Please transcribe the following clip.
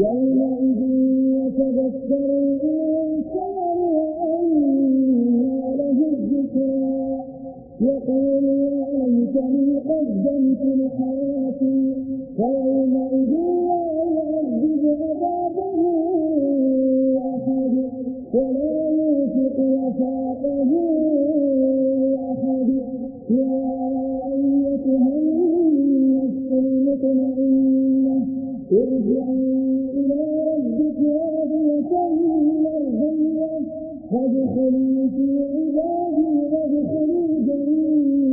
يومئذ يتذكر الإنسان وأنى له الذكرى. يقول يا ليتني قدمت لحياتي ويومئذ لا يعذب عذابه أحد ولا يوثق وثاقه أحد. يا أيتها النفس المطمئنة ارجعي وادخلوا في عبادي وادخلوا جميعا